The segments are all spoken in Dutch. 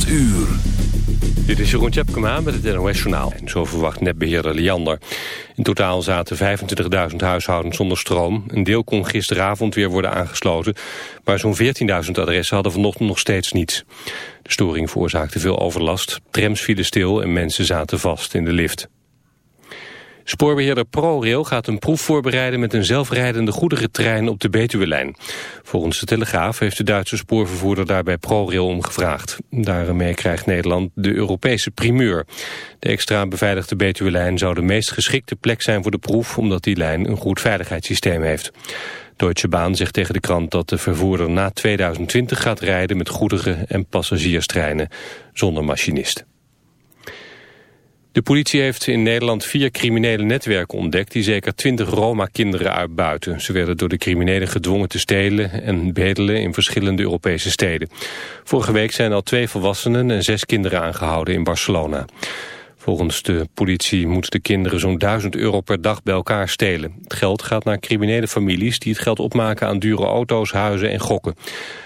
8 uur. Dit is Jeroen Tjepkema met het NOS Journaal. Zo verwacht netbeheerder Liander. In totaal zaten 25.000 huishoudens zonder stroom. Een deel kon gisteravond weer worden aangesloten. Maar zo'n 14.000 adressen hadden vanochtend nog steeds niets. De storing veroorzaakte veel overlast. Trams vielen stil en mensen zaten vast in de lift. Spoorbeheerder ProRail gaat een proef voorbereiden met een zelfrijdende goederentrein op de Betuwe-lijn. Volgens de Telegraaf heeft de Duitse spoorvervoerder daarbij ProRail om gevraagd. Daarmee krijgt Nederland de Europese primeur. De extra beveiligde Betuwe-lijn zou de meest geschikte plek zijn voor de proef, omdat die lijn een goed veiligheidssysteem heeft. Deutsche Bahn zegt tegen de krant dat de vervoerder na 2020 gaat rijden met goederen- en passagierstreinen zonder machinist. De politie heeft in Nederland vier criminele netwerken ontdekt... die zeker twintig Roma-kinderen uitbuiten. Ze werden door de criminelen gedwongen te stelen en bedelen in verschillende Europese steden. Vorige week zijn al twee volwassenen en zes kinderen aangehouden in Barcelona. Volgens de politie moeten de kinderen zo'n 1000 euro per dag bij elkaar stelen. Het geld gaat naar criminele families die het geld opmaken aan dure auto's, huizen en gokken.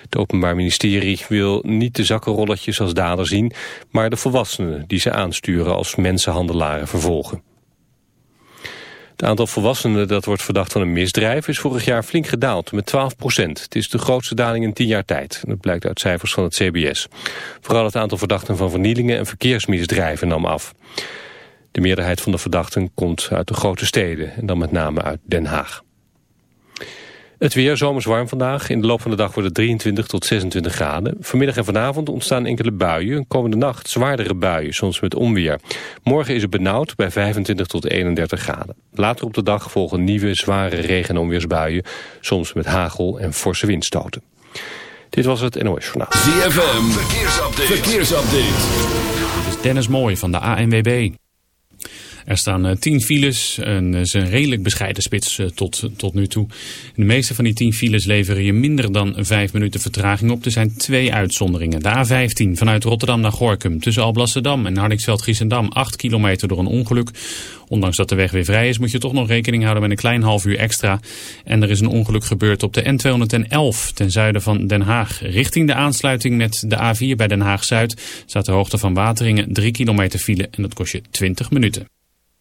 Het Openbaar Ministerie wil niet de zakkenrolletjes als dader zien, maar de volwassenen die ze aansturen als mensenhandelaren vervolgen. Het aantal volwassenen dat wordt verdacht van een misdrijf is vorig jaar flink gedaald, met 12 procent. Het is de grootste daling in 10 jaar tijd. Dat blijkt uit cijfers van het CBS. Vooral het aantal verdachten van vernielingen en verkeersmisdrijven nam af. De meerderheid van de verdachten komt uit de grote steden en dan met name uit Den Haag. Het weer zomers warm vandaag. In de loop van de dag wordt het 23 tot 26 graden. Vanmiddag en vanavond ontstaan enkele buien. Komende nacht zwaardere buien, soms met onweer. Morgen is het benauwd bij 25 tot 31 graden. Later op de dag volgen nieuwe zware regen- en onweersbuien. Soms met hagel en forse windstoten. Dit was het NOS Journaal. ZFM, verkeersupdate. verkeersupdate. Dit is Dennis Mooij van de ANWB. Er staan 10 eh, files. En is een redelijk bescheiden spits eh, tot, tot nu toe. De meeste van die 10 files leveren je minder dan 5 minuten vertraging op. Er zijn twee uitzonderingen. De A15 vanuit Rotterdam naar Gorkum. Tussen Alblasserdam en Hardingsveld-Giessendam. 8 kilometer door een ongeluk. Ondanks dat de weg weer vrij is moet je toch nog rekening houden met een klein half uur extra. En er is een ongeluk gebeurd op de N211 ten zuiden van Den Haag. Richting de aansluiting met de A4 bij Den Haag-Zuid staat de hoogte van Wateringen 3 kilometer file en dat kost je 20 minuten.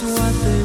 what they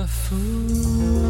a fool.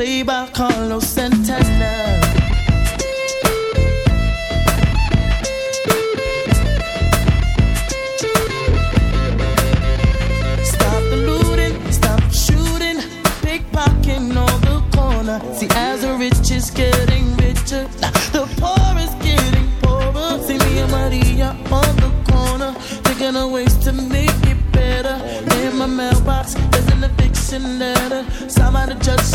Play by Carlos Santana. Stop the looting, stop the shooting, pickpocketing on the corner. See, as the rich is getting richer, the poor is getting poorer. See me and Maria on the corner, thinking of ways to make it better. In my mailbox, there's an eviction letter. Somebody just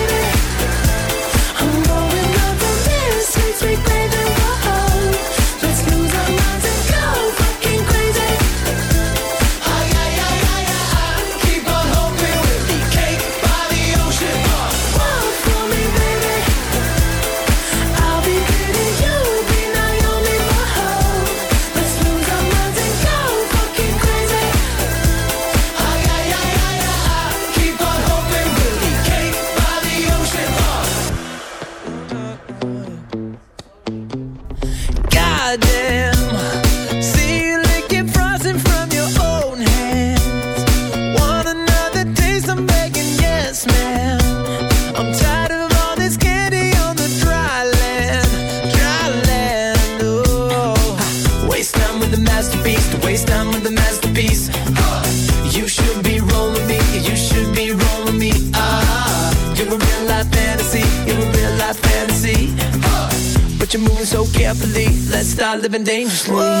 living dangerously.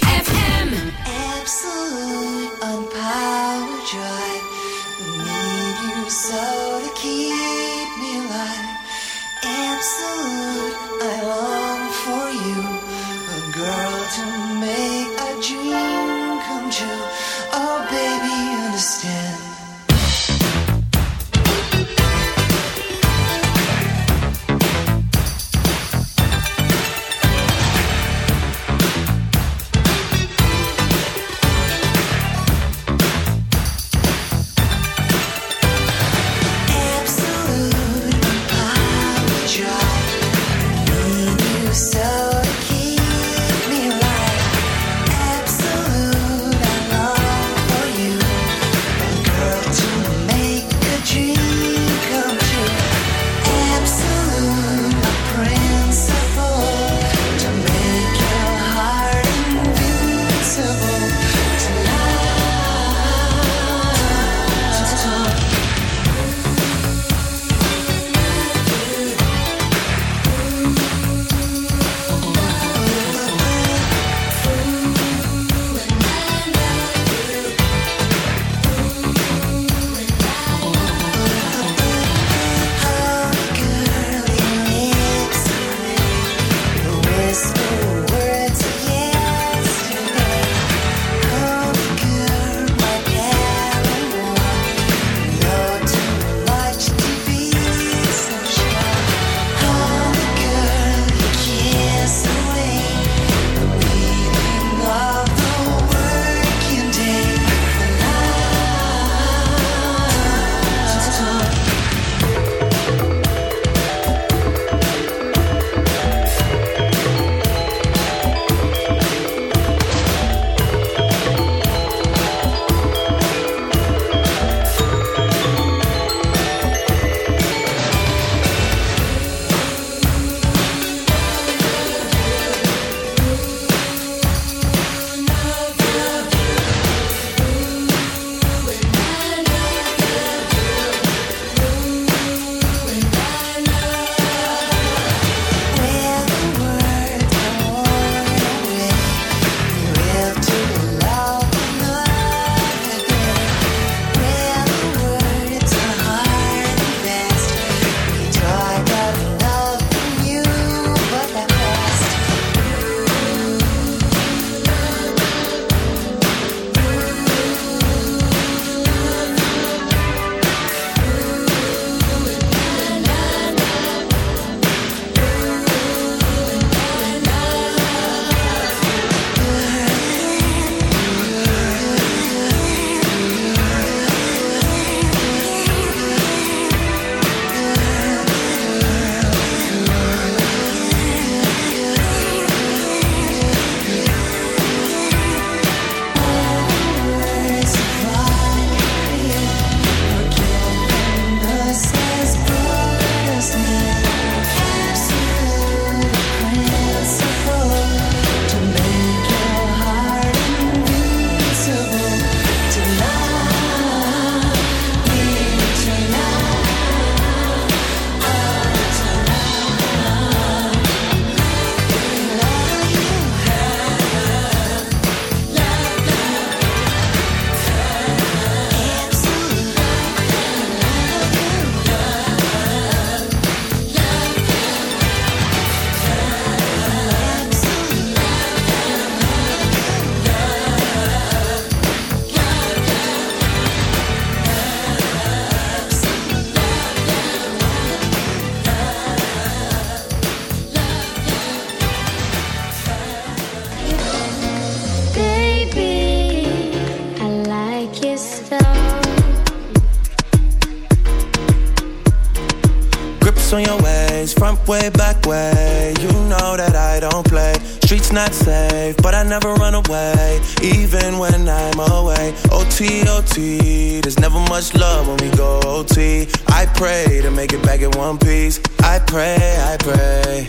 On your ways, front way, back way. You know that I don't play. Streets not safe, but I never run away, even when I'm away. OT, OT, there's never much love when we go OT. I pray to make it back in one piece. I pray, I pray.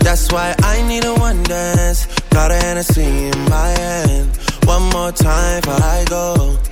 That's why I need a one dance. Got a Hennessy in my hand. One more time before I go.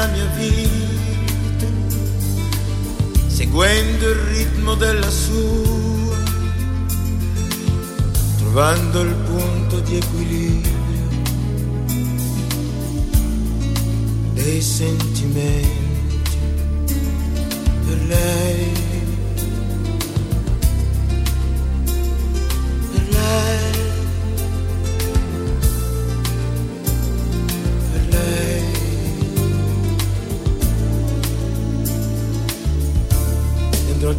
Cambiare la mia vita, seguendo il ritmo della sua trovando il punto di equilibrio dei sentimenti per lei. Per lei.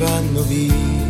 vanno via